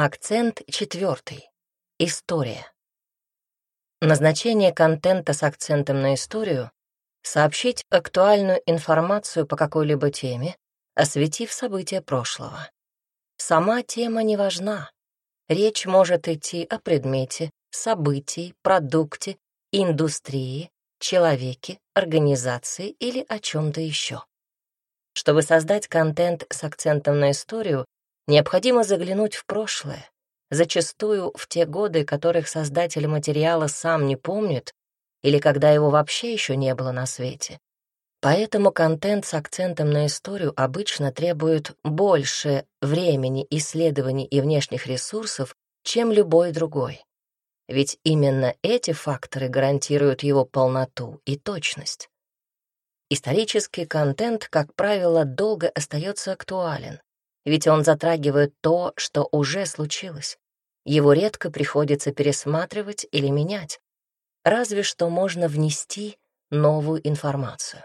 Акцент четвертый. История. Назначение контента с акцентом на историю — сообщить актуальную информацию по какой-либо теме, осветив события прошлого. Сама тема не важна. Речь может идти о предмете, событии, продукте, индустрии, человеке, организации или о чем-то еще. Чтобы создать контент с акцентом на историю, необходимо заглянуть в прошлое, зачастую в те годы, которых создатель материала сам не помнит или когда его вообще еще не было на свете. Поэтому контент с акцентом на историю обычно требует больше времени, исследований и внешних ресурсов, чем любой другой. Ведь именно эти факторы гарантируют его полноту и точность. Исторический контент, как правило, долго остается актуален, ведь он затрагивает то, что уже случилось. Его редко приходится пересматривать или менять, разве что можно внести новую информацию.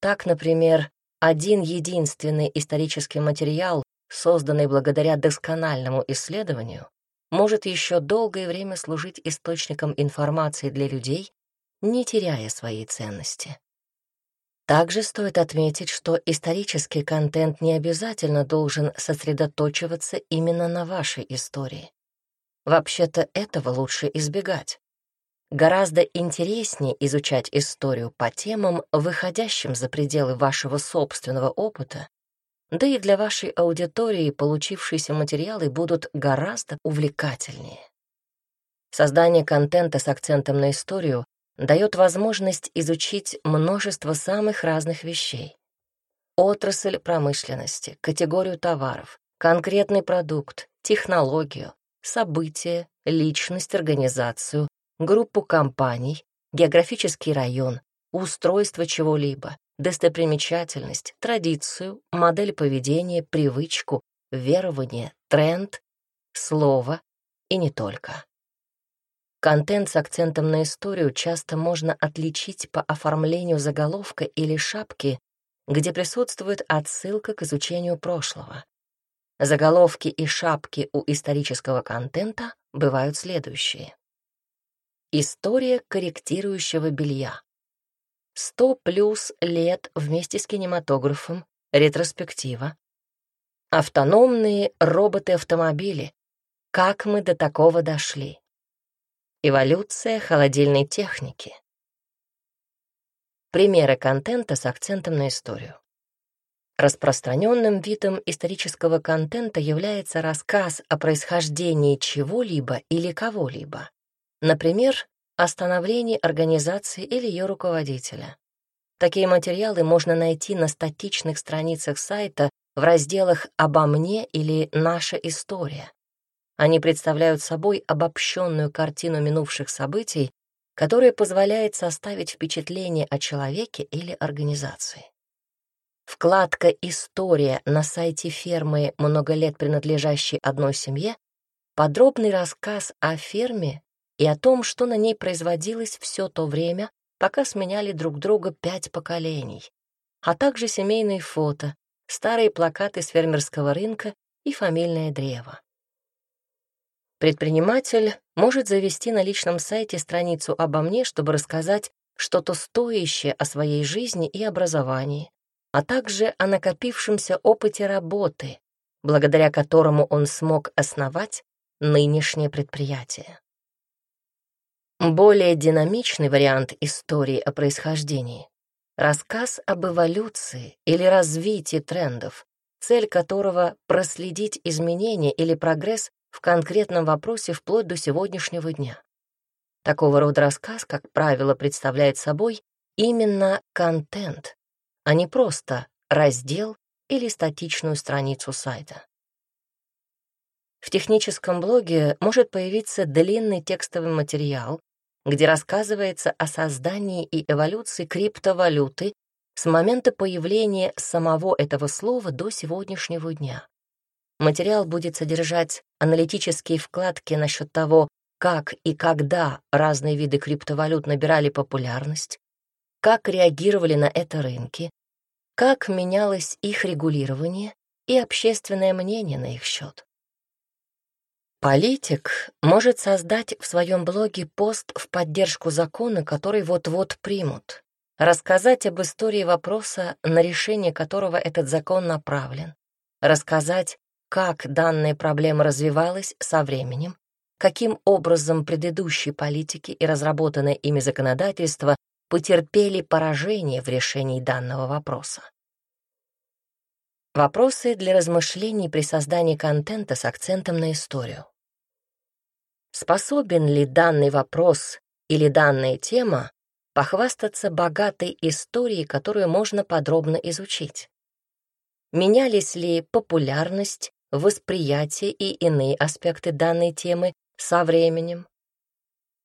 Так, например, один единственный исторический материал, созданный благодаря доскональному исследованию, может еще долгое время служить источником информации для людей, не теряя своей ценности. Также стоит отметить, что исторический контент не обязательно должен сосредоточиваться именно на вашей истории. Вообще-то этого лучше избегать. Гораздо интереснее изучать историю по темам, выходящим за пределы вашего собственного опыта, да и для вашей аудитории получившиеся материалы будут гораздо увлекательнее. Создание контента с акцентом на историю дает возможность изучить множество самых разных вещей. Отрасль промышленности, категорию товаров, конкретный продукт, технологию, события, личность, организацию, группу компаний, географический район, устройство чего-либо, достопримечательность, традицию, модель поведения, привычку, верование, тренд, слово и не только. Контент с акцентом на историю часто можно отличить по оформлению заголовка или шапки, где присутствует отсылка к изучению прошлого. Заголовки и шапки у исторического контента бывают следующие. История корректирующего белья. 100 плюс лет вместе с кинематографом, ретроспектива. Автономные роботы-автомобили. Как мы до такого дошли? Эволюция холодильной техники. Примеры контента с акцентом на историю. Распространенным видом исторического контента является рассказ о происхождении чего-либо или кого-либо. Например, о становлении организации или ее руководителя. Такие материалы можно найти на статичных страницах сайта в разделах «Обо мне» или «Наша история». Они представляют собой обобщенную картину минувших событий, которая позволяет составить впечатление о человеке или организации. Вкладка «История» на сайте фермы, много лет принадлежащей одной семье, подробный рассказ о ферме и о том, что на ней производилось все то время, пока сменяли друг друга пять поколений, а также семейные фото, старые плакаты с фермерского рынка и фамильное древо. Предприниматель может завести на личном сайте страницу обо мне, чтобы рассказать что-то стоящее о своей жизни и образовании, а также о накопившемся опыте работы, благодаря которому он смог основать нынешнее предприятие. Более динамичный вариант истории о происхождении — рассказ об эволюции или развитии трендов, цель которого — проследить изменения или прогресс в конкретном вопросе вплоть до сегодняшнего дня. Такого рода рассказ, как правило, представляет собой именно контент, а не просто раздел или статичную страницу сайта. В техническом блоге может появиться длинный текстовый материал, где рассказывается о создании и эволюции криптовалюты с момента появления самого этого слова до сегодняшнего дня. Материал будет содержать аналитические вкладки насчет того, как и когда разные виды криптовалют набирали популярность, как реагировали на это рынки, как менялось их регулирование и общественное мнение на их счет. Политик может создать в своем блоге пост в поддержку закона, который вот-вот примут, рассказать об истории вопроса, на решение которого этот закон направлен, рассказать, как данная проблема развивалась со временем, каким образом предыдущие политики и разработанное ими законодательство потерпели поражение в решении данного вопроса. Вопросы для размышлений при создании контента с акцентом на историю. Способен ли данный вопрос или данная тема похвастаться богатой историей, которую можно подробно изучить? Менялись ли популярность, восприятие и иные аспекты данной темы со временем?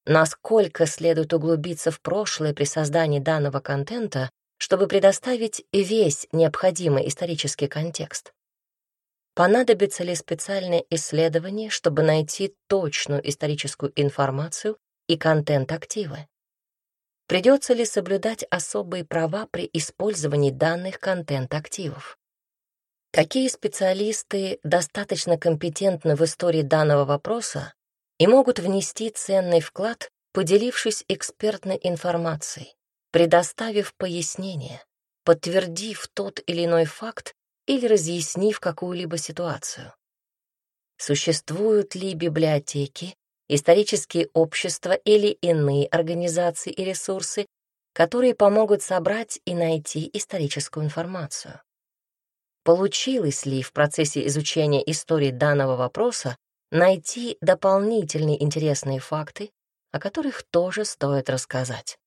Насколько следует углубиться в прошлое при создании данного контента, чтобы предоставить весь необходимый исторический контекст? Понадобится ли специальное исследование, чтобы найти точную историческую информацию и контент активы? Придется ли соблюдать особые права при использовании данных контент-активов? Какие специалисты достаточно компетентны в истории данного вопроса и могут внести ценный вклад, поделившись экспертной информацией, предоставив пояснение, подтвердив тот или иной факт или разъяснив какую-либо ситуацию. Существуют ли библиотеки, исторические общества или иные организации и ресурсы, которые помогут собрать и найти историческую информацию? Получилось ли в процессе изучения истории данного вопроса найти дополнительные интересные факты, о которых тоже стоит рассказать?